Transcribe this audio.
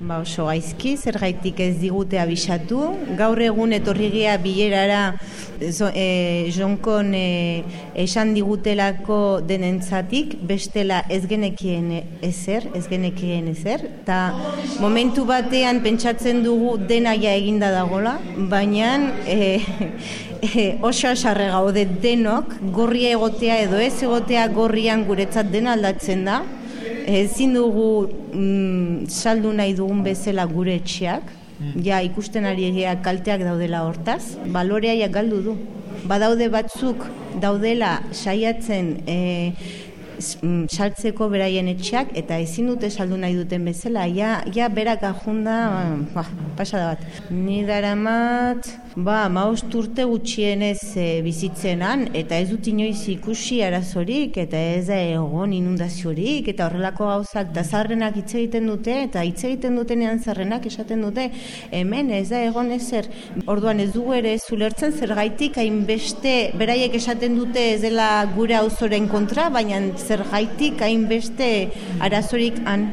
Ba oso gaizki, zer gaitik ez digute abisatu. Gaur egun etorrigia bilerara zo, e, jonkon e, esan digutelako denentzatik, bestela ez genekien ezer, ez genekien ezer. Ta momentu batean pentsatzen dugu denaia eginda dagola, baina e, e, oso asarre gaude denok, gorria egotea edo ez egotea gorrian guretzat dena aldatzen da ezin dugu mm, saldu nahi dugun bezala gure etxeak, mm. ja ikusten ari kalteak daudela hortaz, balorea galdu du. Badaude batzuk daudela saiatzen e, saltzeko beraien etxeak eta ezin dute saldu nahi duten bezala, ja, ja berak ajunda, ba, pasada bat. Ni daramat, ba, maost urte gutxienez e, bizitzenan, eta ez dut inoiz ikusi arazorik, eta ez da egon inundaziorik, eta horrelako gauzak, da zarrenak hitz egiten dute, eta hitz egiten dutenean zarrenak esaten dute, hemen ez da egon ezer. Orduan ez dugu ere zulertzen zer gaitik, hainbeste, beraiek esaten dute ez dela gure auzoren kontra, baina zer gaitik hainbeste arazorik han.